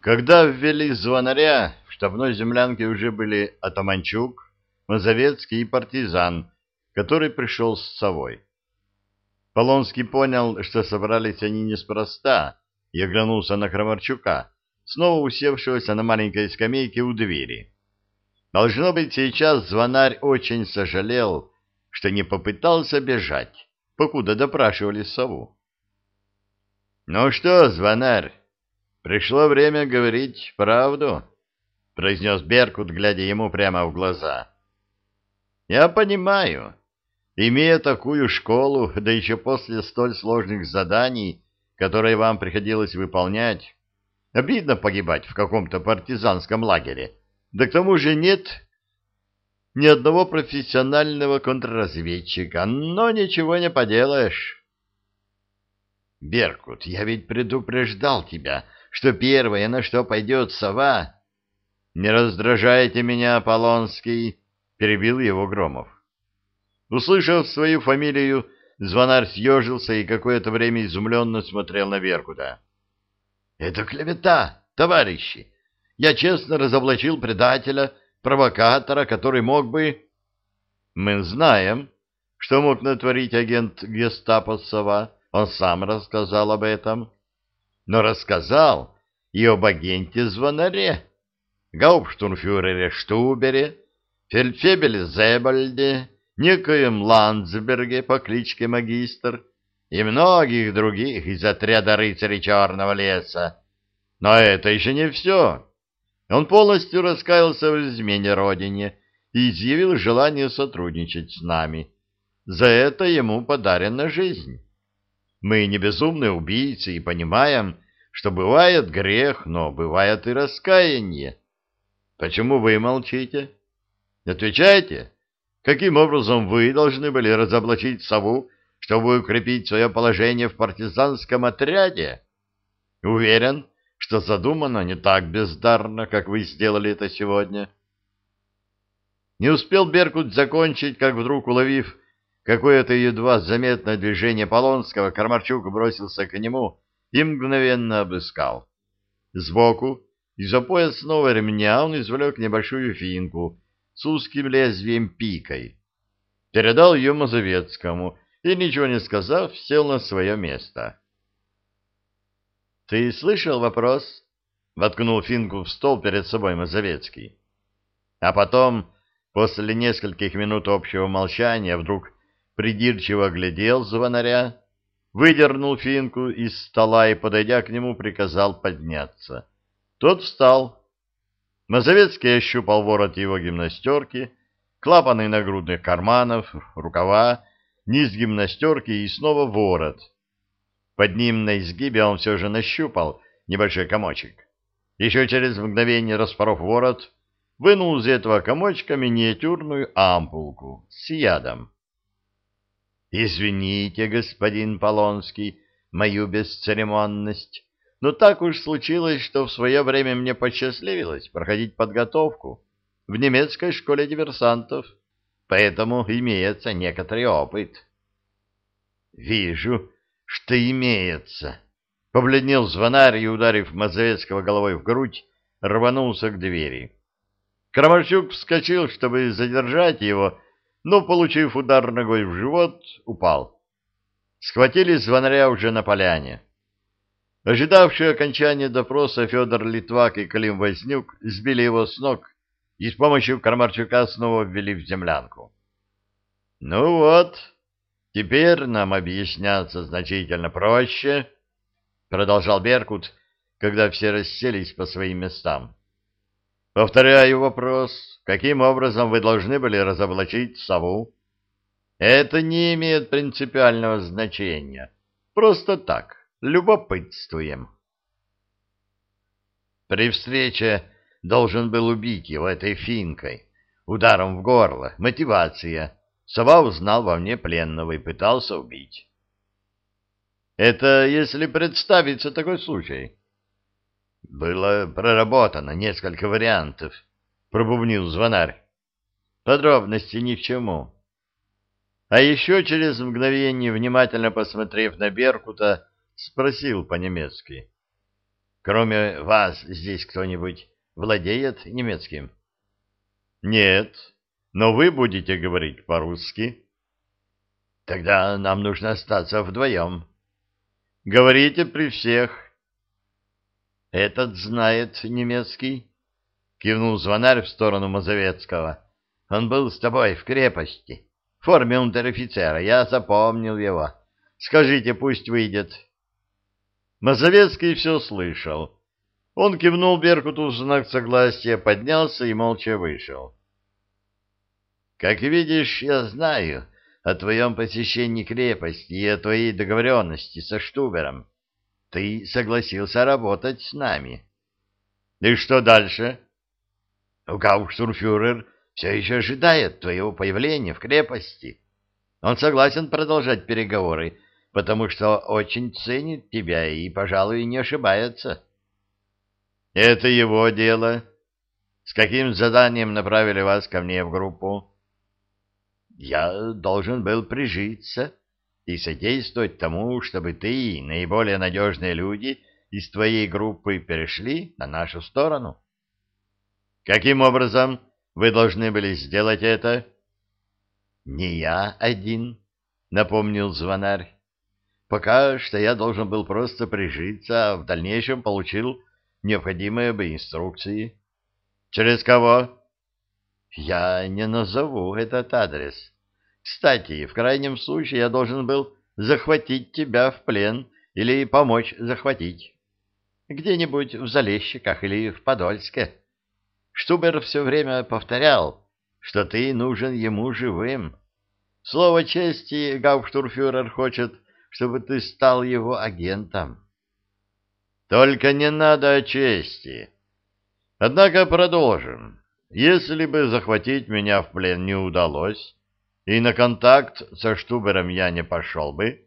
Когда ввели звонаря, в штабной землянке уже были Атаманчук, Мазовецкий и партизан, который пришел с совой. Полонский понял, что собрались они неспроста, и оглянулся на Крамарчука, снова усевшегося на маленькой скамейке у двери. Должно быть, сейчас звонарь очень сожалел, что не попытался бежать, покуда допрашивали сову. — Ну что, звонарь, пришло время говорить правду, — произнес Беркут, глядя ему прямо в глаза. — Я понимаю. Имея такую школу, да еще после столь сложных заданий, которые вам приходилось выполнять, обидно погибать в каком-то партизанском лагере, да к тому же нет ни одного профессионального контрразведчика, но ничего не поделаешь. Беркут, я ведь предупреждал тебя, что первое, на что пойдет сова... Не раздражайте меня, Полонский, перебил его Громов. Услышав свою фамилию, звонарь съежился и какое-то время изумленно смотрел на Беркута. — Это клевета, товарищи! Я честно разоблачил предателя, провокатора, который мог бы... Мы знаем, что мог натворить агент гестапо Сова. Он сам рассказал об этом. Но рассказал и об агенте Звонаре, гауптштурмфюрере Штубере, фельдфебеле Зебальде, некоем Ландсберге по кличке Магистр и многих других из отряда рыцарей Черного леса. Но это еще не все. Он полностью раскаялся в измене родине и изъявил желание сотрудничать с нами. За это ему подарена жизнь. Мы не безумные убийцы и понимаем, что бывает грех, но бывает и раскаяние. Почему вы молчите? Отвечайте, каким образом вы должны были разоблачить сову, чтобы укрепить свое положение в партизанском отряде? Уверен, что задумано не так бездарно, как вы сделали это сегодня. Не успел Беркут закончить, как вдруг, уловив какое-то едва заметное движение Полонского, Кармарчук бросился к нему и мгновенно обыскал. Сбоку, из-за поясного ремня, он извлек небольшую финку с узким лезвием пикой. Передал ее Мазовецкому и, ничего не сказав, сел на свое место. «Ты слышал вопрос?» — воткнул финку в стол перед собой Мазовецкий. А потом, после нескольких минут общего молчания, вдруг придирчиво глядел звонаря, выдернул финку из стола и, подойдя к нему, приказал подняться. Тот встал. Мазовецкий ощупал ворот его гимнастерки, клапаны нагрудных карманов, рукава, низ гимнастерки и снова ворот — под ним на изгибе он все же нащупал небольшой комочек. Еще через мгновение, распоров ворот, вынул из этого комочка миниатюрную ампулку с ядом. «Извините, господин Полонский, мою бесцеремонность, но так уж случилось, что в свое время мне посчастливилось проходить подготовку в немецкой школе диверсантов, поэтому имеется некоторый опыт». «Вижу, что имеется. Побледнел звонарь и, ударив Мазовецкого головой в грудь, рванулся к двери. Крамарчук вскочил, чтобы задержать его, но, получив удар ногой в живот, упал. Схватили звонаря уже на поляне. Ожидавшие окончания допроса Федор Литвак и Клим Вознюк сбили его с ног и с помощью Крамарчука снова ввели в землянку. — Ну вот, Теперь нам объясняться значительно проще, — продолжал Беркут, когда все расселись по своим местам. Повторяю вопрос, каким образом вы должны были разоблачить сову? Это не имеет принципиального значения. Просто так, любопытствуем. При встрече должен был убить его этой финкой, ударом в горло, мотивация — Сова узнал во мне пленного и пытался убить. Это если представится такой случай. Было проработано несколько вариантов, пробубнил звонарь. Подробности ни к чему. А еще через мгновение, внимательно посмотрев на Беркута, спросил по-немецки. Кроме вас здесь кто-нибудь владеет немецким? Нет, но вы будете говорить по-русски. Тогда нам нужно остаться вдвоем. Говорите при всех. Этот знает немецкий, кивнул звонарь в сторону Мазовецкого. Он был с тобой в крепости, в форме унтер-офицера. Я запомнил его. Скажите, пусть выйдет. Мазовецкий все слышал. Он кивнул Беркуту в знак согласия, поднялся и молча вышел. «Как видишь, я знаю о твоем посещении крепости и о твоей договоренности со Штубером. Ты согласился работать с нами». «И что дальше?» «Гауптштурмфюрер все еще ожидает твоего появления в крепости. Он согласен продолжать переговоры, потому что очень ценит тебя и, пожалуй, не ошибается. Это его дело. С каким заданием направили вас ко мне в группу? Я должен был прижиться и содействовать тому, чтобы ты и наиболее надежные люди из твоей группы перешли на нашу сторону. Каким образом вы должны были сделать это? Не я один, напомнил звонарь. Пока что я должен был просто прижиться, а в дальнейшем получил необходимые бы инструкции. Через кого? Я не назову этот адрес. Кстати, в крайнем случае я должен был захватить тебя в плен или помочь захватить. Где-нибудь в Залещиках или в Подольске. Штубер все время повторял, что ты нужен ему живым. Слово чести гауптштурфюрер хочет чтобы ты стал его агентом. Только не надо о чести. Однако продолжим. Если бы захватить меня в плен не удалось, и на контакт со Штубером я не пошел бы,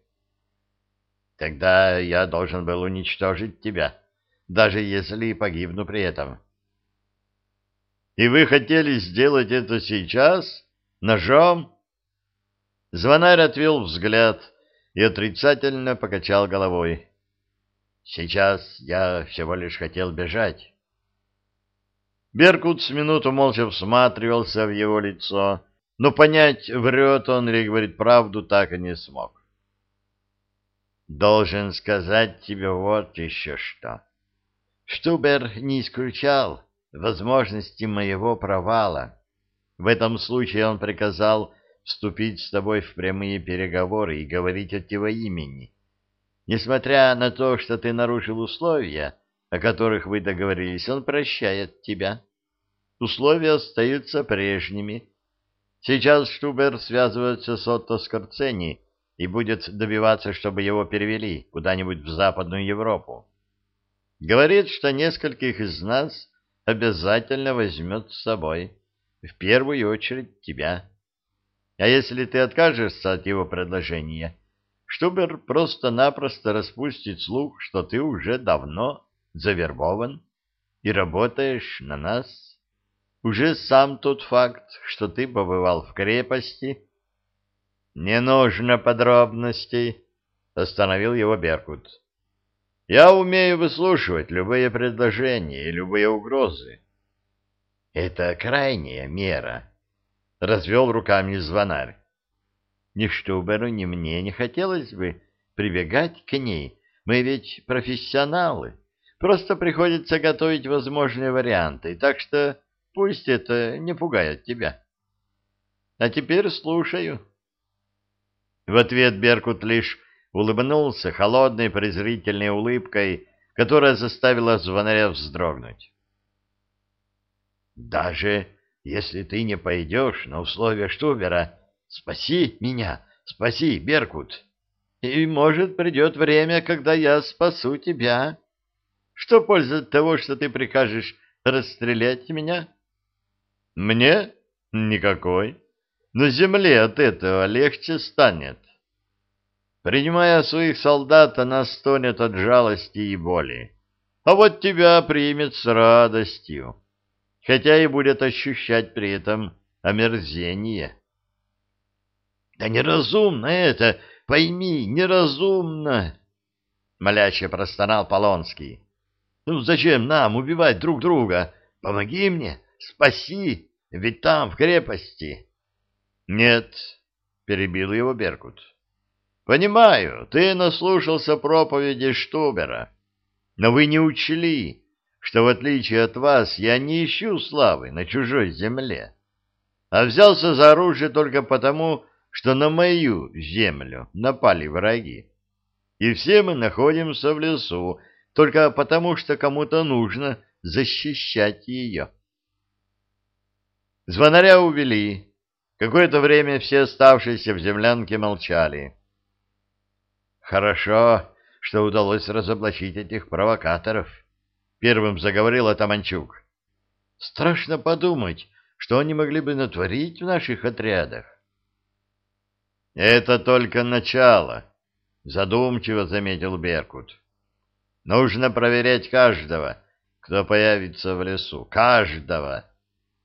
тогда я должен был уничтожить тебя, даже если погибну при этом. И вы хотели сделать это сейчас? Ножом? Звонарь отвел взгляд и отрицательно покачал головой. «Сейчас я всего лишь хотел бежать». Беркут с минуту молча всматривался в его лицо, но понять, врет он или говорит правду, так и не смог. «Должен сказать тебе вот еще что. Штубер не исключал возможности моего провала. В этом случае он приказал вступить с тобой в прямые переговоры и говорить от его имени. Несмотря на то, что ты нарушил условия, о которых вы договорились, он прощает тебя. Условия остаются прежними. Сейчас Штубер связывается с Отто Скорцени и будет добиваться, чтобы его перевели куда-нибудь в Западную Европу. Говорит, что нескольких из нас обязательно возьмет с собой, в первую очередь тебя. А если ты откажешься от его предложения, Штубер просто-напросто распустит слух, что ты уже давно завербован и работаешь на нас. Уже сам тот факт, что ты побывал в крепости... — Не нужно подробностей, — остановил его Беркут. — Я умею выслушивать любые предложения и любые угрозы. — Это крайняя мера, развел руками звонарь. Ни Штуберу, ни мне не хотелось бы прибегать к ней. Мы ведь профессионалы. Просто приходится готовить возможные варианты, так что пусть это не пугает тебя. А теперь слушаю. В ответ Беркут лишь улыбнулся холодной презрительной улыбкой, которая заставила звонаря вздрогнуть. «Даже если ты не пойдешь на условия Штубера, спаси меня, спаси, Беркут. И, может, придет время, когда я спасу тебя. Что польза от того, что ты прикажешь расстрелять меня? Мне? Никакой. На земле от этого легче станет. Принимая своих солдат, она стонет от жалости и боли. А вот тебя примет с радостью хотя и будет ощущать при этом омерзение. — Да неразумно это, пойми, неразумно! — моляще простонал Полонский. Ну зачем нам убивать друг друга? Помоги мне, спаси, ведь там, в крепости. Нет, перебил его Беркут. Понимаю, ты наслушался проповеди Штубера, но вы не учли, что в отличие от вас я не ищу славы на чужой земле, а взялся за оружие только потому, что на мою землю напали враги. И все мы находимся в лесу, только потому, что кому-то нужно защищать ее. Звонаря увели. Какое-то время все оставшиеся в землянке молчали. Хорошо, что удалось разоблачить этих провокаторов. Первым заговорил Атаманчук. Страшно подумать, что они могли бы натворить в наших отрядах. Это только начало, задумчиво заметил Беркут. Нужно проверять каждого, кто появится в лесу. Каждого.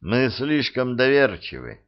Мы слишком доверчивы.